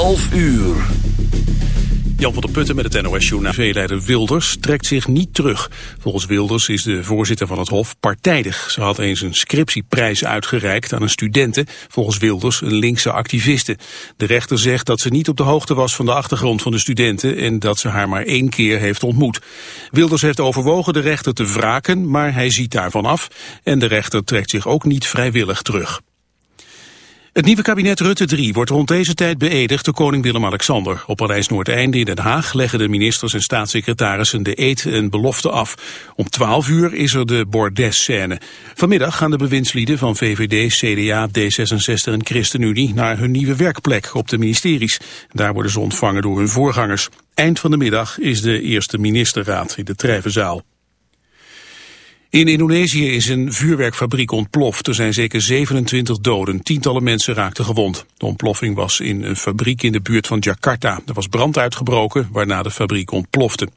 11 uur. Jan van der Putten met het NOS-journaal. V-leider Wilders trekt zich niet terug. Volgens Wilders is de voorzitter van het Hof partijdig. Ze had eens een scriptieprijs uitgereikt aan een studente. Volgens Wilders een linkse activiste. De rechter zegt dat ze niet op de hoogte was van de achtergrond van de studenten... en dat ze haar maar één keer heeft ontmoet. Wilders heeft overwogen de rechter te wraken, maar hij ziet daarvan af. En de rechter trekt zich ook niet vrijwillig terug. Het nieuwe kabinet Rutte 3 wordt rond deze tijd beëdigd door koning Willem-Alexander. Op Parijs Noordeinde in Den Haag leggen de ministers en staatssecretarissen de eed en belofte af. Om 12 uur is er de bordesscène. Vanmiddag gaan de bewindslieden van VVD, CDA, D66 en ChristenUnie naar hun nieuwe werkplek op de ministeries. Daar worden ze ontvangen door hun voorgangers. Eind van de middag is de eerste ministerraad in de Trijvenzaal. In Indonesië is een vuurwerkfabriek ontploft. Er zijn zeker 27 doden. Tientallen mensen raakten gewond. De ontploffing was in een fabriek in de buurt van Jakarta. Er was brand uitgebroken, waarna de fabriek ontplofte.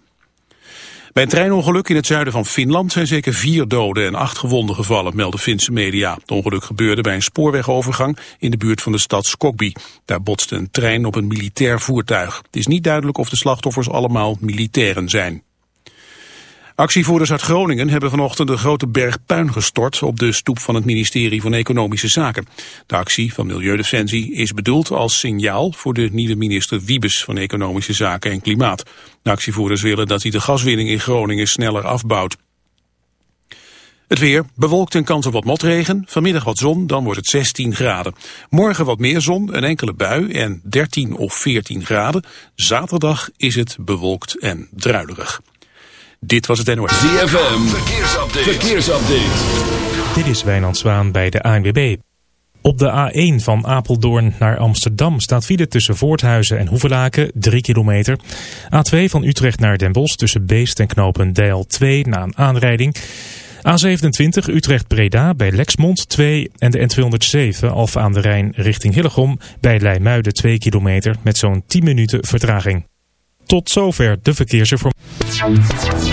Bij een treinongeluk in het zuiden van Finland zijn zeker vier doden en acht gewonden gevallen, melden Finse media. Het ongeluk gebeurde bij een spoorwegovergang in de buurt van de stad Skokby. Daar botste een trein op een militair voertuig. Het is niet duidelijk of de slachtoffers allemaal militairen zijn. Actievoerders uit Groningen hebben vanochtend een grote berg puin gestort op de stoep van het ministerie van Economische Zaken. De actie van Milieudefensie is bedoeld als signaal voor de nieuwe minister Wiebes van Economische Zaken en Klimaat. De actievoerders willen dat hij de gaswinning in Groningen sneller afbouwt. Het weer, bewolkt en kans op wat motregen. Vanmiddag wat zon, dan wordt het 16 graden. Morgen wat meer zon, een enkele bui en 13 of 14 graden. Zaterdag is het bewolkt en druilerig. Dit was het NOS. ZFM, verkeersupdate. verkeersupdate. Dit is Wijnand Zwaan bij de ANWB. Op de A1 van Apeldoorn naar Amsterdam staat file tussen Voorthuizen en Hoevelaken 3 kilometer. A2 van Utrecht naar Den Bosch tussen Beest en Knopen Deil 2 na een aanrijding. A27 Utrecht-Breda bij Lexmond 2 en de N207 Alfa aan de Rijn richting Hillegom bij Leimuiden 2 kilometer met zo'n 10 minuten vertraging. Tot zover de verkeersinformatie.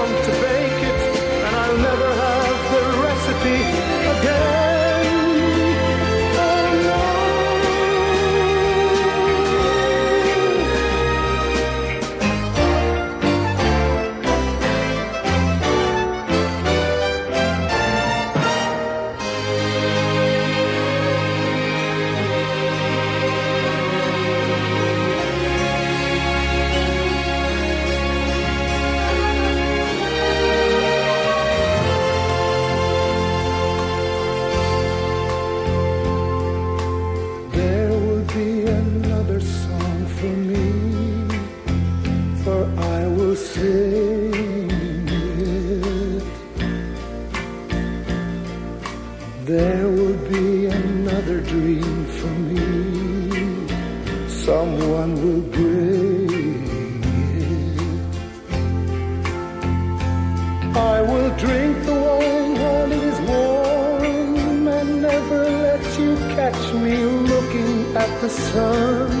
sun.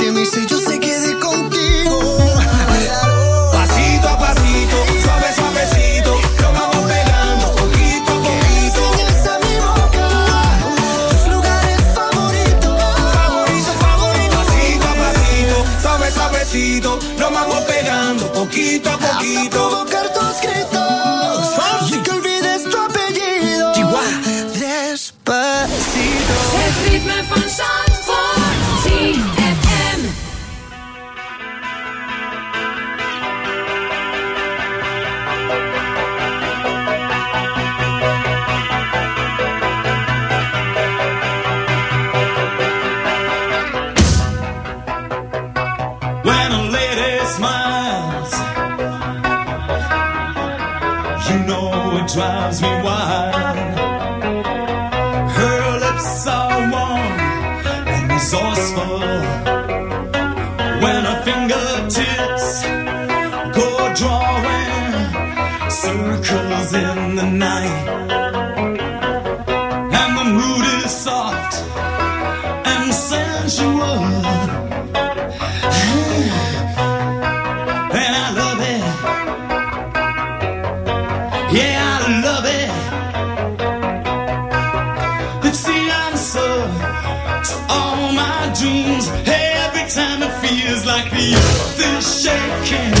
drives me wild. Her lips are warm and resourceful. When her fingertips go drawing circles in the night. Yeah.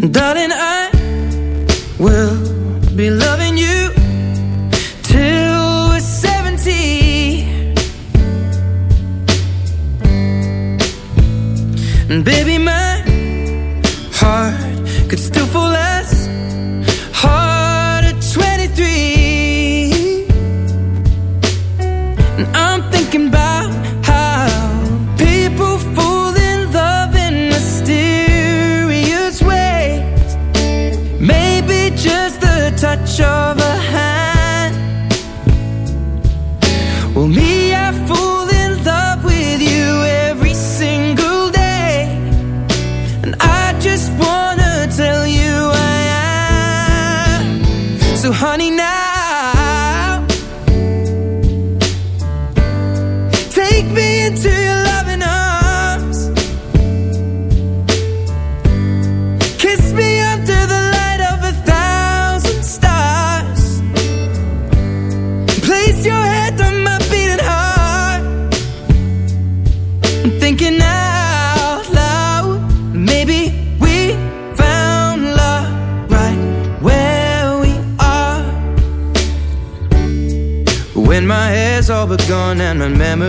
Darling, I will be loving you till we're 70. And baby, my heart could still fall out.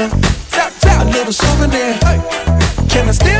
A little souvenir. Can I still?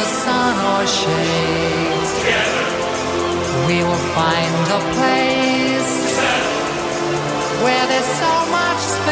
the sun or shade. We will find a place where there's so much space.